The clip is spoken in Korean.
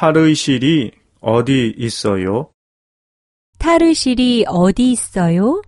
탈의실이 어디 있어요? 탈의실이 어디 있어요?